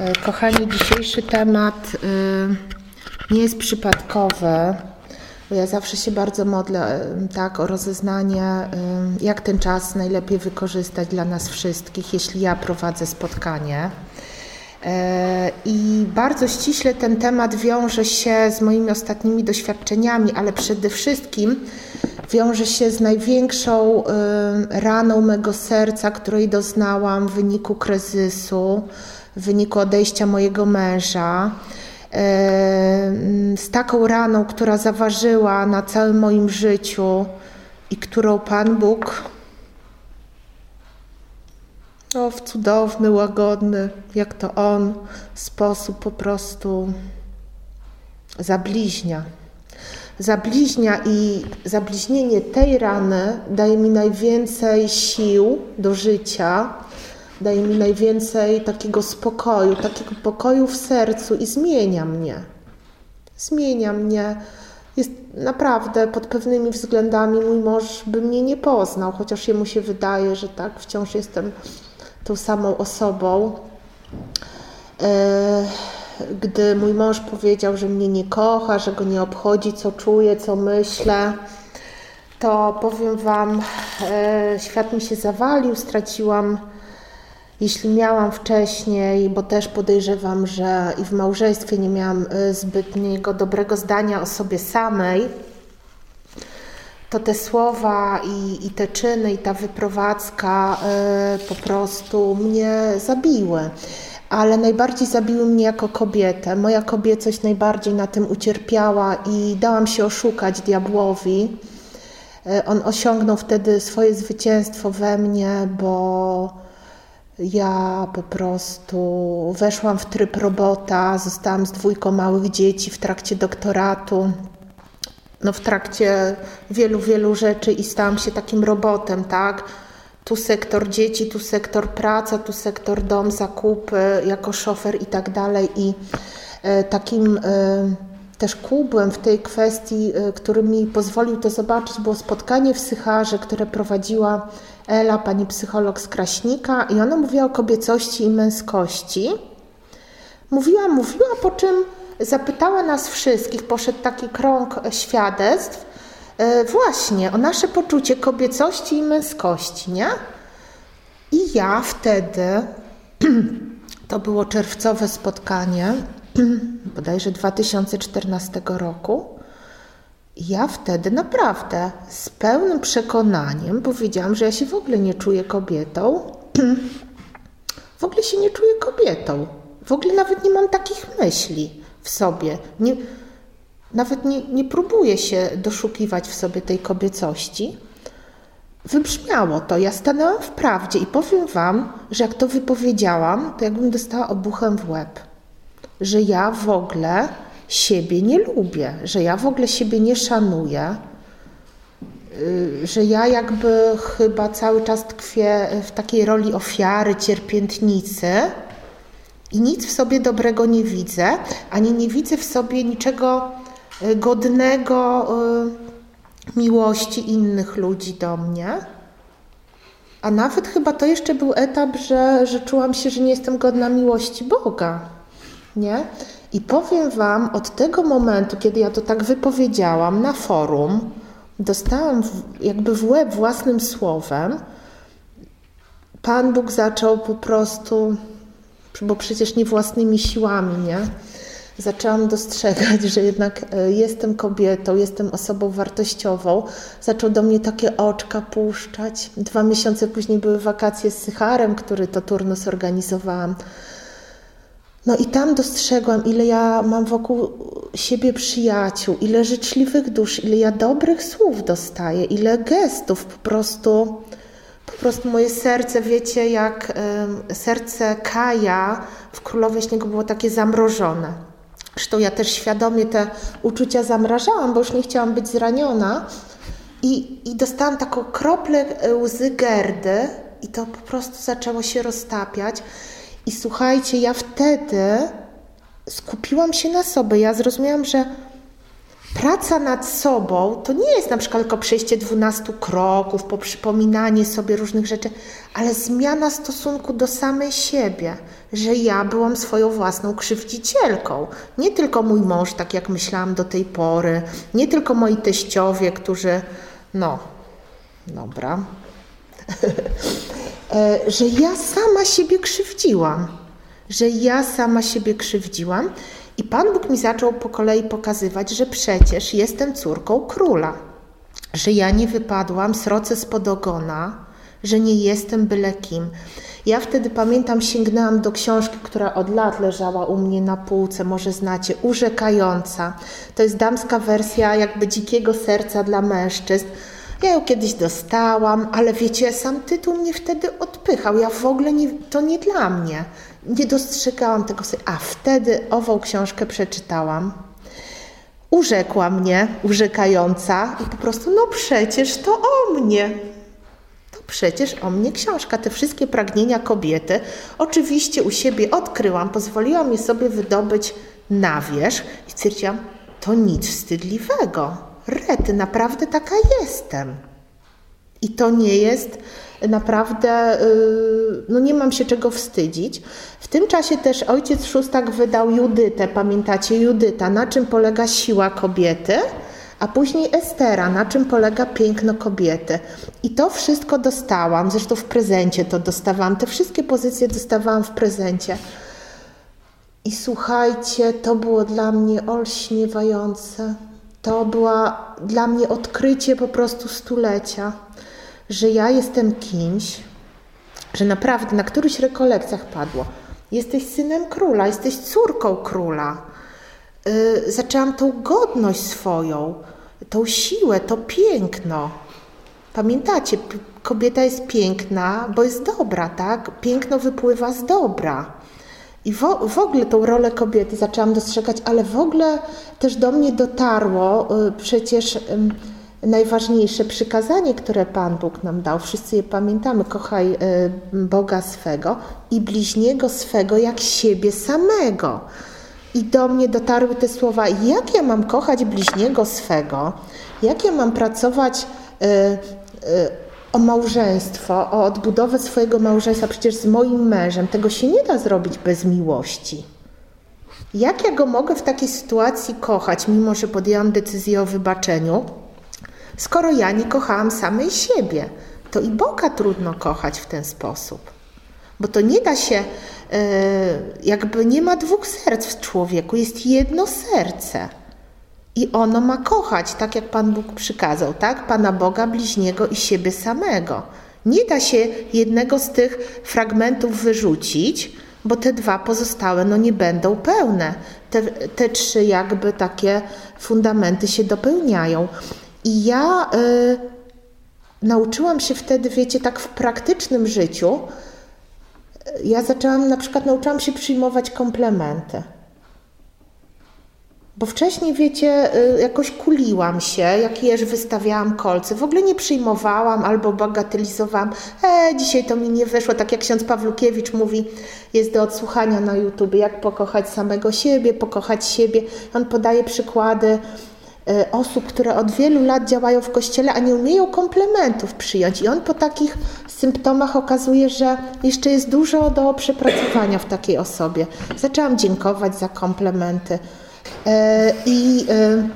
E, kochani, dzisiejszy temat y, nie jest przypadkowy, ja zawsze się bardzo modlę y, tak, o rozeznanie, y, jak ten czas najlepiej wykorzystać dla nas wszystkich, jeśli ja prowadzę spotkanie. E, I bardzo ściśle ten temat wiąże się z moimi ostatnimi doświadczeniami, ale przede wszystkim wiąże się z największą raną mego serca, której doznałam w wyniku kryzysu w wyniku odejścia mojego męża. Z taką raną, która zaważyła na całym moim życiu i którą Pan Bóg no, w cudowny, łagodny, jak to On, sposób po prostu zabliźnia. Zabliźnia i zabliźnienie tej rany daje mi najwięcej sił do życia, daje mi najwięcej takiego spokoju, takiego pokoju w sercu i zmienia mnie. Zmienia mnie. Jest naprawdę pod pewnymi względami mój mąż by mnie nie poznał, chociaż jemu się wydaje, że tak, wciąż jestem tą samą osobą. E, gdy mój mąż powiedział, że mnie nie kocha, że go nie obchodzi, co czuję, co myślę, to powiem Wam, e, świat mi się zawalił, straciłam jeśli miałam wcześniej, bo też podejrzewam, że i w małżeństwie nie miałam y, zbytniego dobrego zdania o sobie samej, to te słowa i, i te czyny, i ta wyprowadzka y, po prostu mnie zabiły. Ale najbardziej zabiły mnie jako kobietę. Moja kobiecość najbardziej na tym ucierpiała i dałam się oszukać diabłowi. Y, on osiągnął wtedy swoje zwycięstwo we mnie, bo ja po prostu weszłam w tryb robota, zostałam z dwójką małych dzieci w trakcie doktoratu, no w trakcie wielu, wielu rzeczy i stałam się takim robotem, tak? Tu sektor dzieci, tu sektor praca, tu sektor dom, zakupy, jako szofer i tak dalej. I e, takim e, też kubłem w tej kwestii, e, który mi pozwolił to zobaczyć, było spotkanie w Sycharze, które prowadziła Ela, pani psycholog z Kraśnika, i ona mówiła o kobiecości i męskości. Mówiła, mówiła, po czym zapytała nas wszystkich, poszedł taki krąg świadectw, e, właśnie o nasze poczucie kobiecości i męskości, nie? I ja wtedy, to było czerwcowe spotkanie, bodajże 2014 roku, ja wtedy naprawdę z pełnym przekonaniem powiedziałam, że ja się w ogóle nie czuję kobietą. w ogóle się nie czuję kobietą. W ogóle nawet nie mam takich myśli w sobie. Nie, nawet nie, nie próbuję się doszukiwać w sobie tej kobiecości. Wybrzmiało to. Ja stanęłam w prawdzie i powiem Wam, że jak to wypowiedziałam, to jakbym dostała obuchem w łeb. Że ja w ogóle siebie nie lubię, że ja w ogóle siebie nie szanuję, y, że ja jakby chyba cały czas tkwię w takiej roli ofiary, cierpiętnicy i nic w sobie dobrego nie widzę, ani nie widzę w sobie niczego y, godnego y, miłości innych ludzi do mnie. A nawet chyba to jeszcze był etap, że, że czułam się, że nie jestem godna miłości Boga. Nie? I powiem Wam, od tego momentu, kiedy ja to tak wypowiedziałam na forum, dostałam jakby w łeb własnym słowem, Pan Bóg zaczął po prostu, bo przecież nie własnymi siłami, nie? Zaczęłam dostrzegać, że jednak e, jestem kobietą, jestem osobą wartościową. Zaczął do mnie takie oczka puszczać. Dwa miesiące później były wakacje z Sycharem, który to turnus organizowałam. No i tam dostrzegłam, ile ja mam wokół siebie przyjaciół, ile życzliwych dusz, ile ja dobrych słów dostaję, ile gestów po prostu. Po prostu moje serce, wiecie, jak serce Kaja w Królowej Śniegu było takie zamrożone. Zresztą ja też świadomie te uczucia zamrażałam, bo już nie chciałam być zraniona. I, i dostałam taką kroplę łzy Gerdy i to po prostu zaczęło się roztapiać. I słuchajcie, ja wtedy skupiłam się na sobie. Ja zrozumiałam, że praca nad sobą to nie jest na przykład tylko przejście 12 kroków, poprzypominanie sobie różnych rzeczy, ale zmiana stosunku do samej siebie. że ja byłam swoją własną krzywdzicielką. Nie tylko mój mąż, tak jak myślałam do tej pory, nie tylko moi teściowie, którzy, no, dobra, że ja sama siebie krzywdziłam, że ja sama siebie krzywdziłam i Pan Bóg mi zaczął po kolei pokazywać, że przecież jestem córką króla, że ja nie wypadłam sroce spod ogona, że nie jestem byle kim. Ja wtedy pamiętam, sięgnęłam do książki, która od lat leżała u mnie na półce, może znacie, Urzekająca. To jest damska wersja jakby dzikiego serca dla mężczyzn. Ja ją kiedyś dostałam, ale wiecie, sam tytuł mnie wtedy odpychał. Ja w ogóle nie, to nie dla mnie. Nie dostrzegałam tego. A wtedy ową książkę przeczytałam. Urzekła mnie, urzekająca, i po prostu, no przecież to o mnie. To przecież o mnie książka. Te wszystkie pragnienia kobiety oczywiście u siebie odkryłam, pozwoliłam je sobie wydobyć na wierzch i stwierdziłam, to nic wstydliwego. Rety, naprawdę taka jestem. I to nie jest naprawdę, y, no nie mam się czego wstydzić. W tym czasie też ojciec Szóstak wydał Judytę, pamiętacie Judyta, na czym polega siła kobiety, a później Estera, na czym polega piękno kobiety. I to wszystko dostałam, zresztą w prezencie to dostawałam, te wszystkie pozycje dostawałam w prezencie. I słuchajcie, to było dla mnie olśniewające. To była dla mnie odkrycie po prostu stulecia że ja jestem kimś, że naprawdę na którychś rekolekcjach padło. Jesteś synem króla, jesteś córką króla. Yy, zaczęłam tą godność swoją, tą siłę, to piękno. Pamiętacie, kobieta jest piękna, bo jest dobra, tak? Piękno wypływa z dobra. I w, w ogóle tą rolę kobiety zaczęłam dostrzegać, ale w ogóle też do mnie dotarło yy, przecież. Najważniejsze przykazanie, które Pan Bóg nam dał. Wszyscy je pamiętamy. Kochaj e, Boga swego i bliźniego swego jak siebie samego. I do mnie dotarły te słowa, jak ja mam kochać bliźniego swego, jak ja mam pracować y, y, o małżeństwo, o odbudowę swojego małżeństwa, przecież z moim mężem. Tego się nie da zrobić bez miłości. Jak ja go mogę w takiej sytuacji kochać, mimo że podjęłam decyzję o wybaczeniu? Skoro ja nie kochałam samej siebie, to i Boga trudno kochać w ten sposób. Bo to nie da się, e, jakby nie ma dwóch serc w człowieku, jest jedno serce. I ono ma kochać, tak jak Pan Bóg przykazał, tak? Pana Boga, bliźniego i siebie samego. Nie da się jednego z tych fragmentów wyrzucić, bo te dwa pozostałe no nie będą pełne. Te, te trzy jakby takie fundamenty się dopełniają. I ja y, nauczyłam się wtedy, wiecie, tak w praktycznym życiu, ja zaczęłam, na przykład nauczyłam się przyjmować komplementy. Bo wcześniej, wiecie, y, jakoś kuliłam się, jak jeż wystawiałam kolce. W ogóle nie przyjmowałam albo bagatelizowałam. E, dzisiaj to mi nie wyszło. Tak jak ksiądz Pawlukiewicz mówi, jest do odsłuchania na YouTube, jak pokochać samego siebie, pokochać siebie. On podaje przykłady E, osób, które od wielu lat działają w kościele, a nie umieją komplementów przyjąć. I on po takich symptomach okazuje, że jeszcze jest dużo do przepracowania w takiej osobie. Zaczęłam dziękować za komplementy. E, I e,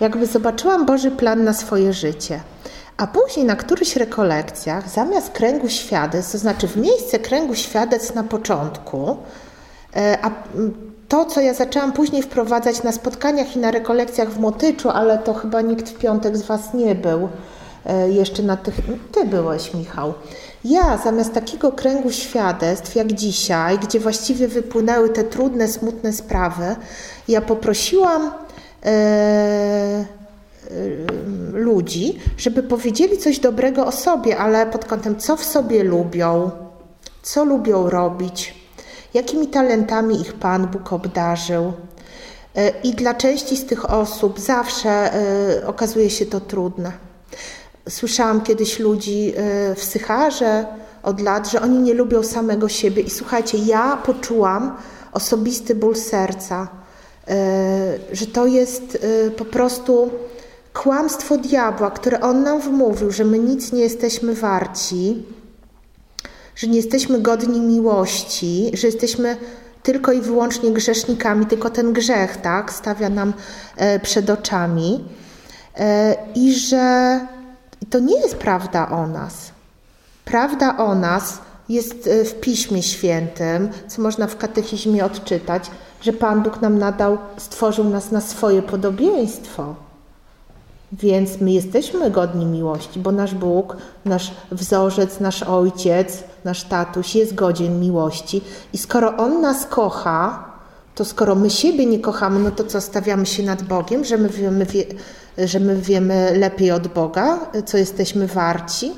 jakby zobaczyłam Boży plan na swoje życie. A później na którychś rekolekcjach, zamiast kręgu świadectw, to znaczy w miejsce kręgu świadectw na początku, a to, co ja zaczęłam później wprowadzać na spotkaniach i na rekolekcjach w Motyczu, ale to chyba nikt w piątek z Was nie był e, jeszcze na tych. Ty byłeś, Michał. Ja zamiast takiego kręgu świadectw jak dzisiaj, gdzie właściwie wypłynęły te trudne, smutne sprawy, ja poprosiłam e, e, ludzi, żeby powiedzieli coś dobrego o sobie, ale pod kątem, co w sobie lubią, co lubią robić, jakimi talentami ich Pan Bóg obdarzył. E, I dla części z tych osób zawsze okazuje się to trudne. Słyszałam kiedyś ludzi w Sycharze od lat, że oni nie lubią samego siebie. I słuchajcie, ja poczułam osobisty ból serca, że to jest po prostu kłamstwo diabła, które on nam wmówił, że my nic nie jesteśmy warci że nie jesteśmy godni miłości, że jesteśmy tylko i wyłącznie grzesznikami, tylko ten grzech, tak, stawia nam e, przed oczami e, i że to nie jest prawda o nas. Prawda o nas jest e, w Piśmie Świętym, co można w katechizmie odczytać, że Pan Bóg nam nadał, stworzył nas na swoje podobieństwo. Więc my jesteśmy godni miłości, bo nasz Bóg, nasz wzorzec, nasz ojciec, nasz tatuś jest godzien miłości. I skoro On nas kocha, to skoro my siebie nie kochamy, no to co, stawiamy się nad Bogiem, że my wiemy, wie, że my wiemy lepiej od Boga, co jesteśmy warci?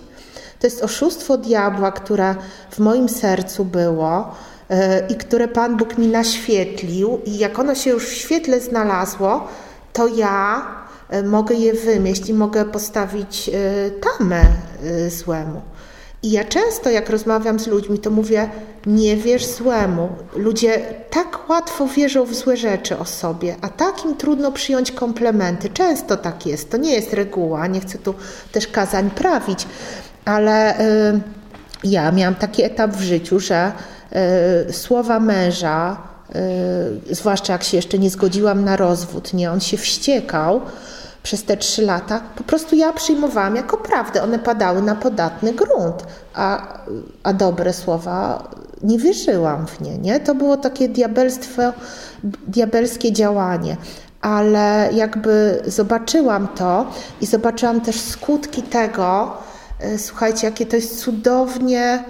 To jest oszustwo diabła, które w moim sercu było yy, i które Pan Bóg mi naświetlił. I jak ono się już w świetle znalazło, to ja E, mogę je wymieść i mogę postawić e, tamę e, złemu. I ja często, jak rozmawiam z ludźmi, to mówię: nie wierz złemu. Ludzie tak łatwo wierzą w złe rzeczy o sobie, a tak im trudno przyjąć komplementy. Często tak jest. To nie jest reguła, nie chcę tu też kazań prawić, ale y, ja miałam taki etap w życiu, że y, słowa męża, y, zwłaszcza jak się jeszcze nie zgodziłam na rozwód, nie, on się wściekał przez te trzy lata, po prostu ja przyjmowałam jako prawdę. One padały na podatny grunt, a, a dobre słowa nie wierzyłam w nie, nie. To było takie diabelstwo, diabelskie działanie. Ale jakby zobaczyłam to i zobaczyłam też skutki tego, słuchajcie, jakie to jest cudownie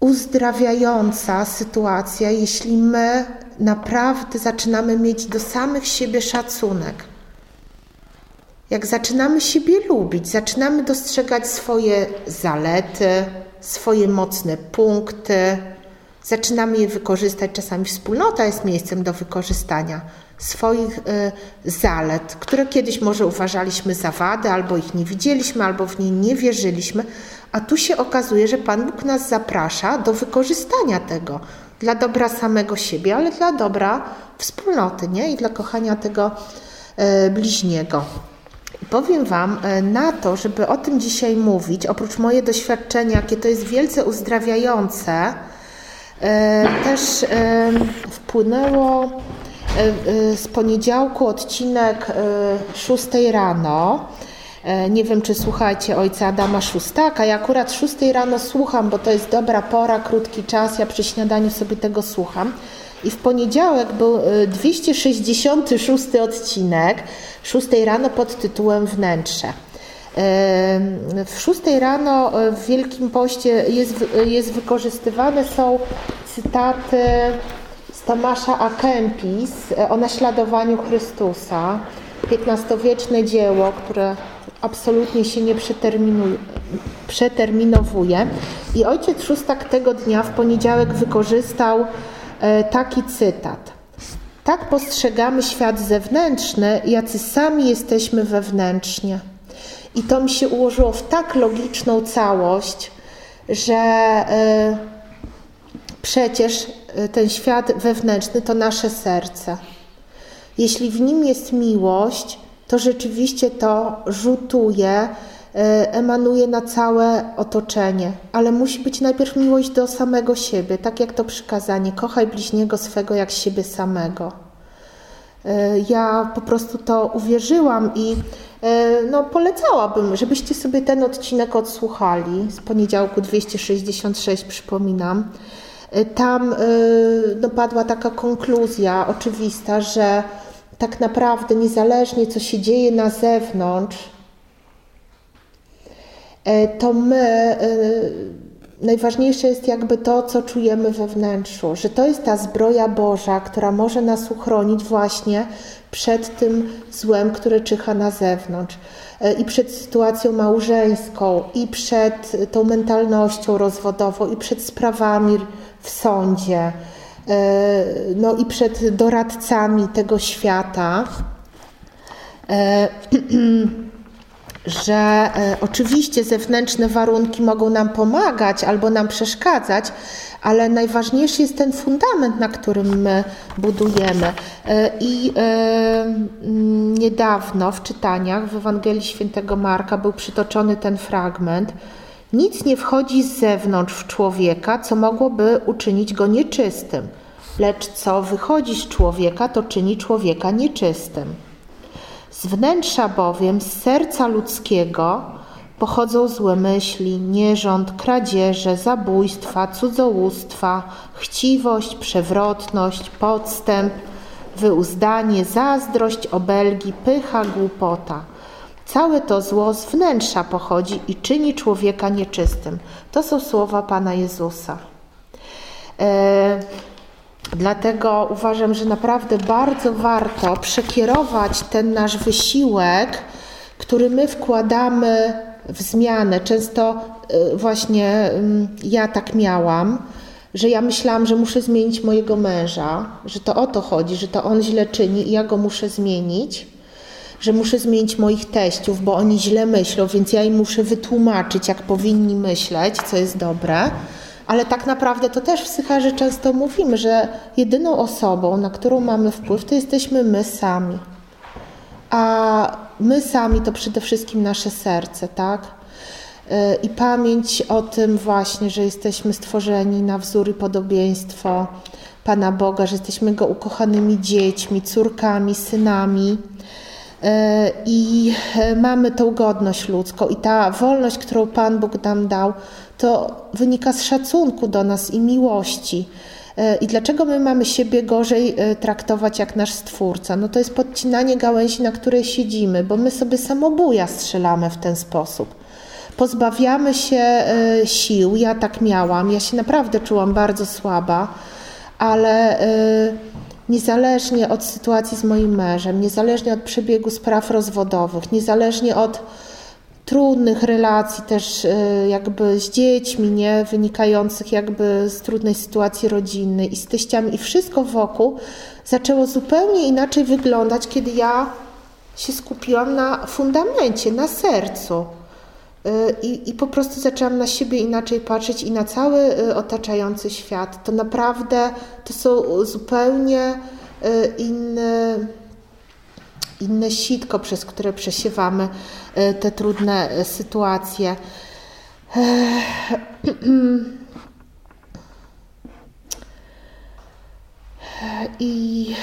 uzdrawiająca sytuacja, jeśli my naprawdę zaczynamy mieć do samych siebie szacunek. Jak zaczynamy siebie lubić, zaczynamy dostrzegać swoje zalety, swoje mocne punkty, zaczynamy je wykorzystać. Czasami wspólnota jest miejscem do wykorzystania swoich y, zalet, które kiedyś może uważaliśmy za wady, albo ich nie widzieliśmy, albo w nie nie wierzyliśmy, a tu się okazuje, że Pan Bóg nas zaprasza do wykorzystania tego dla dobra samego siebie, ale dla dobra wspólnoty nie? i dla kochania tego y, bliźniego. Powiem Wam y, na to, żeby o tym dzisiaj mówić, oprócz moje doświadczenia, jakie to jest wielce uzdrawiające, też wpłynęło z poniedziałku odcinek 6 e, rano. Nie wiem, czy słuchacie ojca Adama Szóstaka. Ja akurat 6 rano słucham, bo to jest dobra pora, krótki czas. Ja przy śniadaniu sobie tego słucham. I w poniedziałek był 266 odcinek 6 rano pod tytułem Wnętrze. W 6 rano w Wielkim Poście jest, jest wykorzystywane są cytaty Tomasza A. Kempis e, o naśladowaniu Chrystusa. XV-wieczne dzieło, które absolutnie się nie przeterminowuje. I ojciec Szóstak tego dnia w poniedziałek wykorzystał e, taki cytat. Tak postrzegamy świat zewnętrzny, jacy sami jesteśmy wewnętrznie. I to mi się ułożyło w tak logiczną całość, że e, przecież ten świat wewnętrzny to nasze serce. Jeśli w nim jest miłość, to rzeczywiście to rzutuje, y, emanuje na całe otoczenie, ale musi być najpierw miłość do samego siebie, tak jak to przykazanie: kochaj bliźniego swego jak siebie samego. Y, ja po prostu to uwierzyłam i no, polecałabym, żebyście sobie ten odcinek odsłuchali z poniedziałku 266, przypominam. Tam y, no, padła taka konkluzja oczywista, że tak naprawdę niezależnie co się dzieje na zewnątrz, y, to my najważniejsze jest jakby to, co czujemy we wnętrzu, że to jest ta zbroja Boża, która może nas uchronić właśnie przed tym złem, które czyha na zewnątrz. I przed sytuacją małżeńską, i przed tą mentalnością rozwodową, i przed sprawami w sądzie, e, no i przed doradcami tego świata, e, że e, oczywiście zewnętrzne warunki mogą nam pomagać albo nam przeszkadzać, ale najważniejszy jest ten fundament, na którym my budujemy. I niedawno w czytaniach w Ewangelii Świętego Marka był przytoczony ten fragment, Nic nie wchodzi z zewnątrz w człowieka, co mogłoby uczynić go nieczystym, lecz co wychodzi z człowieka, to czyni człowieka nieczystym. Z wnętrza bowiem, z serca ludzkiego, pochodzą złe myśli, nierząd, kradzieże, zabójstwa, cudzołóstwa, chciwość, przewrotność, podstęp, wyuzdanie, zazdrość, obelgi, pycha, głupota. Całe to zło z wnętrza pochodzi i czyni człowieka nieczystym. To są słowa Pana Jezusa. E, dlatego uważam, że naprawdę bardzo warto przekierować ten nasz wysiłek, który my wkładamy w zmianę. Często e, właśnie ja tak miałam, że ja myślałam, że muszę zmienić mojego męża, że to o to chodzi, że to on źle czyni i ja go muszę zmienić że muszę zmienić moich teściów, bo oni źle myślą, więc ja im muszę wytłumaczyć, jak powinni myśleć, co jest dobre. Ale tak naprawdę to też w psycharze często mówimy, że jedyną osobą, na którą mamy wpływ, to jesteśmy my sami. A my sami to przede wszystkim nasze serce, tak? Y, I pamięć o tym właśnie, że jesteśmy stworzeni na wzór i podobieństwo Pana Boga, że jesteśmy Go ukochanymi dziećmi, córkami, synami i e, mamy tą godność ludzką i ta wolność, którą Pan Bóg nam dał, to wynika z szacunku do nas i miłości. E, I dlaczego my mamy siebie gorzej traktować jak nasz Stwórca? No to jest podcinanie gałęzi, na której siedzimy, bo my sobie samobuja strzelamy w ten sposób. Pozbawiamy się sił, ja tak miałam, ja się naprawdę czułam bardzo słaba, ale niezależnie od sytuacji z moim mężem, niezależnie od przebiegu spraw rozwodowych, niezależnie od trudnych relacji też y, jakby z dziećmi, nie, wynikających jakby z trudnej sytuacji rodzinnej i z teściami i wszystko wokół zaczęło zupełnie inaczej wyglądać, kiedy ja się skupiłam na fundamencie, na sercu. Y, I, I po prostu zaczęłam na siebie inaczej patrzeć i na cały y, otaczający świat. To naprawdę to są zupełnie y, inne, inne sitko, przez które przesiewamy te trudne sytuacje. I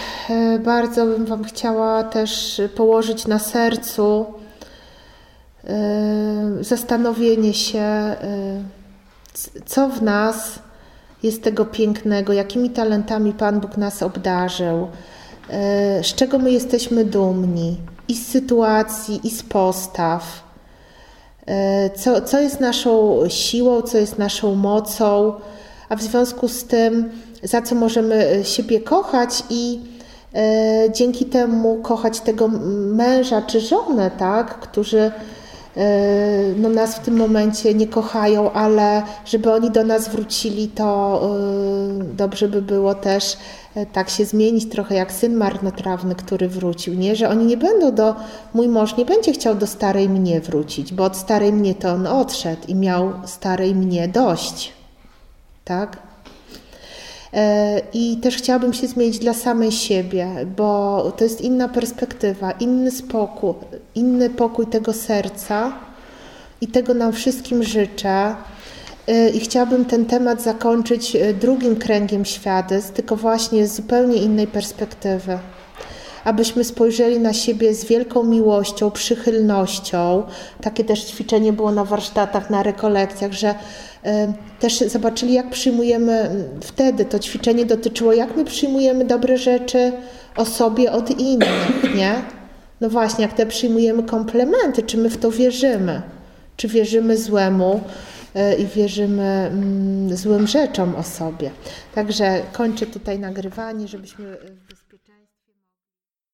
bardzo bym Wam chciała też położyć na sercu Y, zastanowienie się, y, co w nas jest tego pięknego, jakimi talentami Pan Bóg nas obdarzył, y, z czego my jesteśmy dumni i z sytuacji, i z postaw. Co, co jest naszą siłą, co jest naszą mocą, a w związku z tym, za co możemy siebie kochać i dzięki temu kochać tego męża czy żonę, tak, którzy no, nas w tym momencie nie kochają, ale żeby oni do nas wrócili, to e, dobrze by było też e, tak się zmienić trochę jak syn marnotrawny, który wrócił, nie? Że oni nie będą do, mój mąż nie będzie chciał do starej mnie wrócić, bo od starej mnie to on odszedł i miał starej mnie dość, tak? E, I też chciałabym się zmienić dla samej siebie, bo to jest inna perspektywa, inny spokój, inny pokój tego serca i tego nam wszystkim życzę. E, I chciałabym ten temat zakończyć e, drugim kręgiem świadectw, tylko właśnie z zupełnie innej perspektywy abyśmy spojrzeli na siebie z wielką miłością, przychylnością. Takie też ćwiczenie było na warsztatach, na rekolekcjach, że też zobaczyli, jak przyjmujemy wtedy. To ćwiczenie dotyczyło, jak my przyjmujemy dobre rzeczy o sobie od innych, nie? No właśnie, jak te przyjmujemy komplementy, czy my w to wierzymy? Czy wierzymy złemu e, i wierzymy złym rzeczom o sobie? Także kończę tutaj nagrywanie, żebyśmy